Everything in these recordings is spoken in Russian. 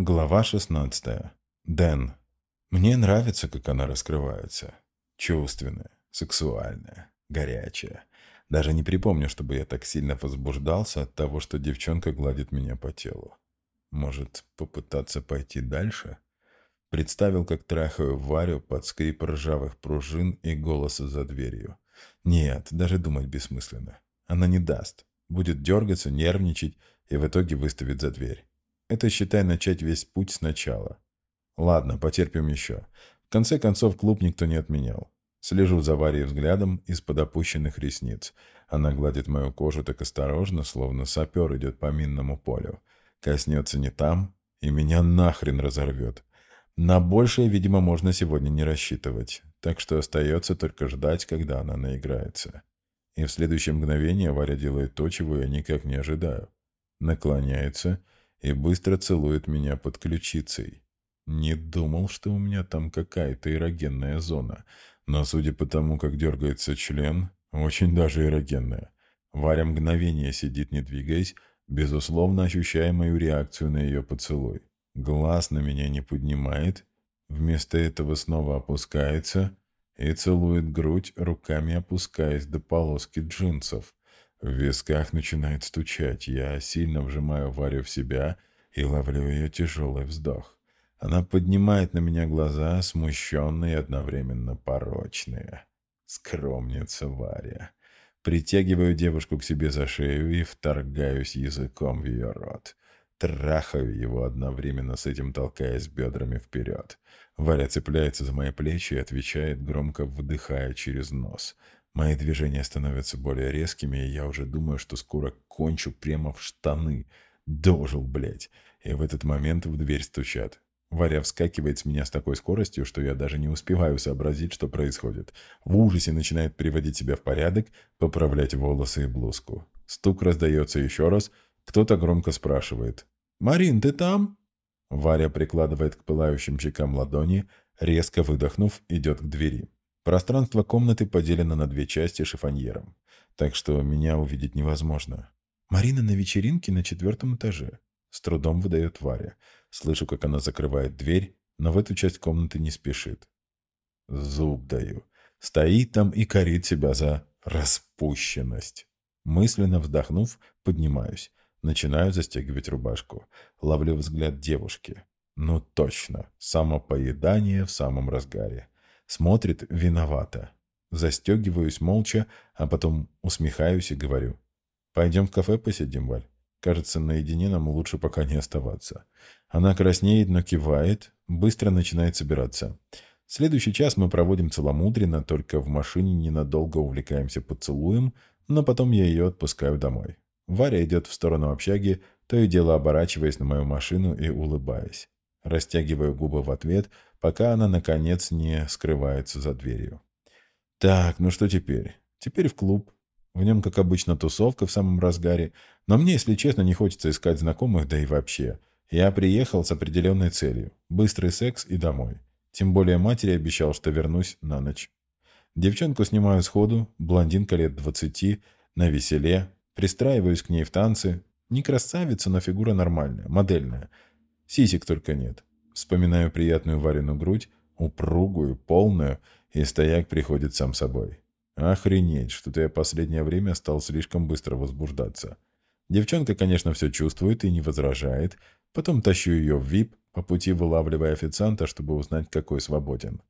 Глава 16. Дэн. Мне нравится, как она раскрывается. Чувственная, сексуальная, горячая. Даже не припомню, чтобы я так сильно возбуждался от того, что девчонка гладит меня по телу. Может, попытаться пойти дальше? Представил, как трахаю Варю под скрип ржавых пружин и голоса за дверью. Нет, даже думать бессмысленно. Она не даст. Будет дергаться, нервничать и в итоге выставит за дверь. Это, считай, начать весь путь сначала. Ладно, потерпим еще. В конце концов, клуб никто не отменял. Слежу за Варей взглядом из-под опущенных ресниц. Она гладит мою кожу так осторожно, словно сапер идет по минному полю. Коснется не там, и меня нахрен разорвет. На большее, видимо, можно сегодня не рассчитывать, так что остается только ждать, когда она наиграется. И в следующее мгновение Варя делает то, чего я никак не ожидаю. Наклоняется и быстро целует меня под ключицей. Не думал, что у меня там какая-то эрогенная зона, но судя по тому, как дергается член, очень даже эрогенная. Варя мгновение сидит, не двигаясь, безусловно ощущая мою реакцию на ее поцелуй. Глаз на меня не поднимает, вместо этого снова опускается и целует грудь, руками опускаясь до полоски джинсов. В висках начинает стучать. Я сильно вжимаю Варю в себя и ловлю ее тяжелый вздох. Она поднимает на меня глаза, смущенные и одновременно порочные. Скромница Варя. Притягиваю девушку к себе за шею и вторгаюсь языком в ее рот. Трахаю его одновременно с этим, толкаясь бедрами вперед. Варя цепляется за мои плечи и отвечает, громко вдыхая через нос. Мои движения становятся более резкими, и я уже думаю, что скоро кончу прямо в штаны. Дожил, блядь. И в этот момент в дверь стучат. Варя вскакивает с меня с такой скоростью, что я даже не успеваю сообразить, что происходит. В ужасе начинает приводить себя в порядок, поправлять волосы и блузку. Стук раздается еще раз. Кто-то громко спрашивает. «Марин, ты там?» Варя прикладывает к пылающим щекам ладони, резко выдохнув, идет к двери. Пространство комнаты поделено на две части шифоньером, так что меня увидеть невозможно. Марина на вечеринке на четвертом этаже. С трудом выдает Варя. Слышу, как она закрывает дверь, но в эту часть комнаты не спешит. Зуб даю. Стоит там и корит себя за распущенность. Мысленно вздохнув, поднимаюсь. Начинаю застегивать рубашку. Ловлю взгляд девушки. Ну точно, самопоедание в самом разгаре. Смотрит виновато. Застегиваюсь молча, а потом усмехаюсь и говорю. «Пойдем в кафе посидим, Валь. Кажется, наедине нам лучше пока не оставаться». Она краснеет, но кивает, быстро начинает собираться. Следующий час мы проводим целомудренно, только в машине ненадолго увлекаемся поцелуем, но потом я ее отпускаю домой. Варя идет в сторону общаги, то и дело оборачиваясь на мою машину и улыбаясь. Растягиваю губы в ответ, пока она, наконец, не скрывается за дверью. Так, ну что теперь? Теперь в клуб. В нем, как обычно, тусовка в самом разгаре. Но мне, если честно, не хочется искать знакомых, да и вообще. Я приехал с определенной целью. Быстрый секс и домой. Тем более матери обещал, что вернусь на ночь. Девчонку снимаю сходу, блондинка лет двадцати, на веселе. Пристраиваюсь к ней в танцы. Не красавица, но фигура нормальная, модельная. Сисек только нет. Вспоминаю приятную Варину грудь, упругую, полную, и стояк приходит сам собой. Охренеть, что-то я последнее время стал слишком быстро возбуждаться. Девчонка, конечно, все чувствует и не возражает. Потом тащу ее в ВИП, по пути вылавливая официанта, чтобы узнать, какой свободен.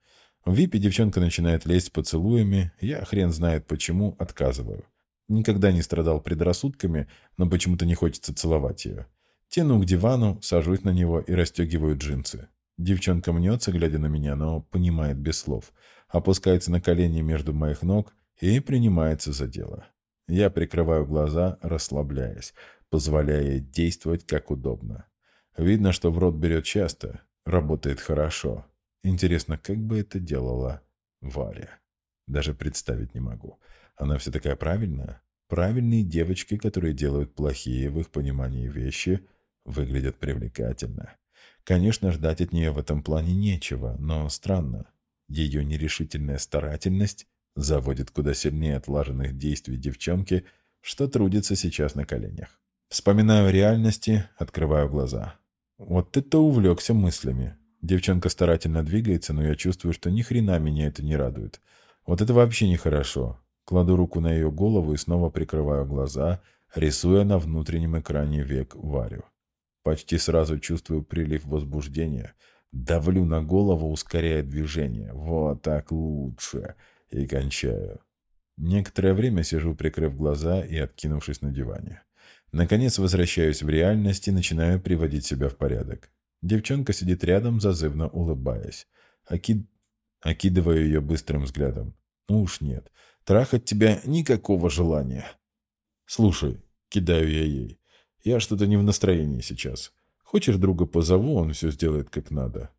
В ВИПе девчонка начинает лезть поцелуями, я хрен знает почему отказываю. Никогда не страдал предрассудками, но почему-то не хочется целовать ее. Тяну к дивану, сажусь на него и расстегиваю джинсы. Девчонка мнется, глядя на меня, но понимает без слов. Опускается на колени между моих ног и принимается за дело. Я прикрываю глаза, расслабляясь, позволяя ей действовать как удобно. Видно, что в рот берет часто, работает хорошо. Интересно, как бы это делала Варя? Даже представить не могу. Она вся такая правильная. Правильные девочки, которые делают плохие в их понимании вещи – выглядят привлекательно. Конечно, ждать от нее в этом плане нечего, но странно. Ее нерешительная старательность заводит куда сильнее отлаженных действий девчонки, что трудится сейчас на коленях. Вспоминаю реальности, открываю глаза. Вот это увлекся мыслями. Девчонка старательно двигается, но я чувствую, что ни хрена меня это не радует. Вот это вообще нехорошо. Кладу руку на ее голову и снова прикрываю глаза, рисуя на внутреннем экране век Варю. Почти сразу чувствую прилив возбуждения. Давлю на голову, ускоряя движение. Вот так лучше. И кончаю. Некоторое время сижу, прикрыв глаза и откинувшись на диване. Наконец возвращаюсь в реальность и начинаю приводить себя в порядок. Девчонка сидит рядом, зазывно улыбаясь. Окид... Окидываю ее быстрым взглядом. Ну уж нет. Трахать тебя никакого желания. Слушай, кидаю я ей. Я что-то не в настроении сейчас. Хочешь, друга позову, он все сделает как надо.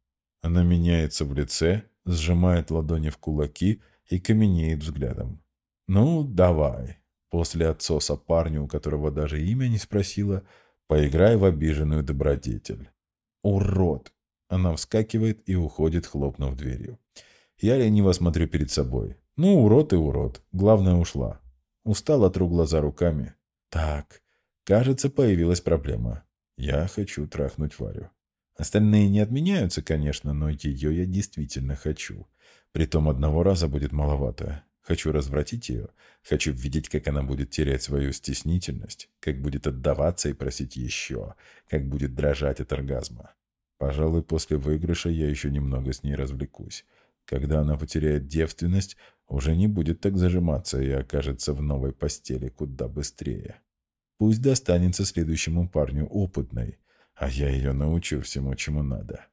Она меняется в лице, сжимает ладони в кулаки и каменеет взглядом. Ну, давай. После отсоса парню, у которого даже имя не спросила, поиграй в обиженную добродетель. Урод! Она вскакивает и уходит, хлопнув дверью. Я лениво смотрю перед собой. Ну, урод и урод. Главное, ушла. Устал, тру глаза руками. Так, кажется, появилась проблема. Я хочу трахнуть Варю. Остальные не отменяются, конечно, но ее я действительно хочу. Притом одного раза будет маловато. Хочу развратить ее. Хочу видеть, как она будет терять свою стеснительность, как будет отдаваться и просить еще, как будет дрожать от оргазма. Пожалуй, после выигрыша я еще немного с ней развлекусь. Когда она потеряет девственность, уже не будет так зажиматься и окажется в новой постели куда быстрее. Пусть достанется следующему парню опытной, а я ее научу всему, чему надо.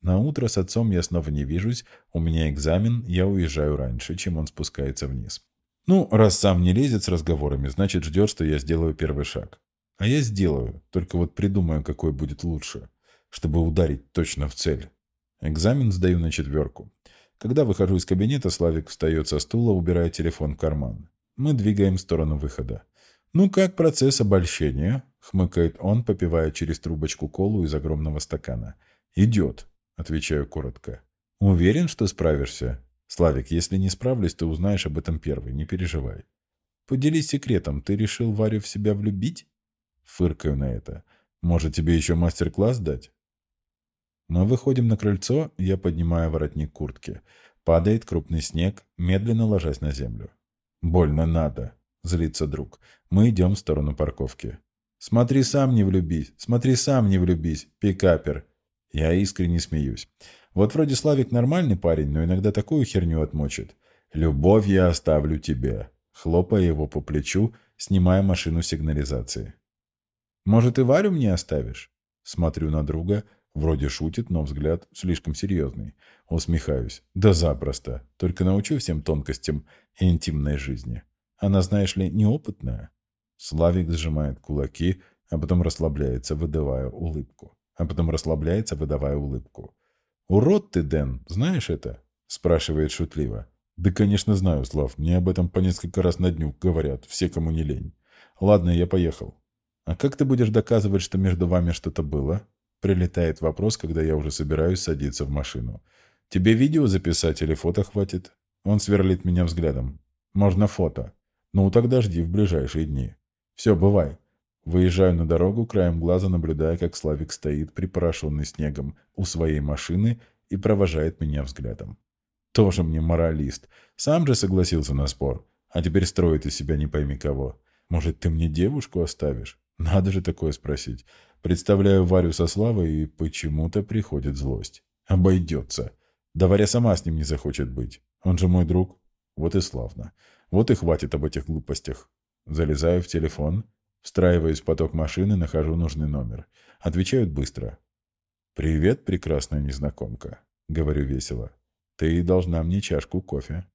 На утро с отцом я снова не вижусь, у меня экзамен, я уезжаю раньше, чем он спускается вниз. Ну, раз сам не лезет с разговорами, значит ждет, что я сделаю первый шаг. А я сделаю, только вот придумаю, какой будет лучше, чтобы ударить точно в цель. Экзамен сдаю на четверку. Когда выхожу из кабинета, Славик встает со стула, убирая телефон в карман. Мы двигаем в сторону выхода. «Ну как процесс обольщения?» — хмыкает он, попивая через трубочку колу из огромного стакана. «Идет», Отвечаю коротко. Уверен, что справишься? Славик, если не справлюсь, то узнаешь об этом первый, не переживай. Поделись секретом, ты решил Варю в себя влюбить? Фыркаю на это. Может, тебе еще мастер-класс дать? Мы выходим на крыльцо, я поднимаю воротник куртки. Падает крупный снег, медленно ложась на землю. «Больно надо», — злится друг. Мы идем в сторону парковки. «Смотри сам не влюбись, смотри сам не влюбись, пикапер», я искренне смеюсь. Вот вроде Славик нормальный парень, но иногда такую херню отмочит. «Любовь я оставлю тебе», хлопая его по плечу, снимая машину сигнализации. «Может, и Варю мне оставишь?» Смотрю на друга, вроде шутит, но взгляд слишком серьезный. Усмехаюсь. «Да запросто. Только научу всем тонкостям интимной жизни. Она, знаешь ли, неопытная». Славик сжимает кулаки, а потом расслабляется, выдавая улыбку а потом расслабляется, выдавая улыбку. «Урод ты, Дэн, знаешь это?» – спрашивает шутливо. «Да, конечно, знаю, Слав. Мне об этом по несколько раз на дню говорят, все, кому не лень. Ладно, я поехал. А как ты будешь доказывать, что между вами что-то было?» Прилетает вопрос, когда я уже собираюсь садиться в машину. «Тебе видео записать или фото хватит?» Он сверлит меня взглядом. «Можно фото. Ну, тогда жди в ближайшие дни. Все, бывай. Выезжаю на дорогу, краем глаза наблюдая, как Славик стоит, припорошенный снегом, у своей машины и провожает меня взглядом. Тоже мне моралист. Сам же согласился на спор. А теперь строит из себя не пойми кого. Может, ты мне девушку оставишь? Надо же такое спросить. Представляю Варю со Славой, и почему-то приходит злость. Обойдется. Да Варя сама с ним не захочет быть. Он же мой друг. Вот и славно. Вот и хватит об этих глупостях. Залезаю в телефон Встраиваюсь в поток машины, нахожу нужный номер. Отвечают быстро. «Привет, прекрасная незнакомка», — говорю весело. «Ты должна мне чашку кофе».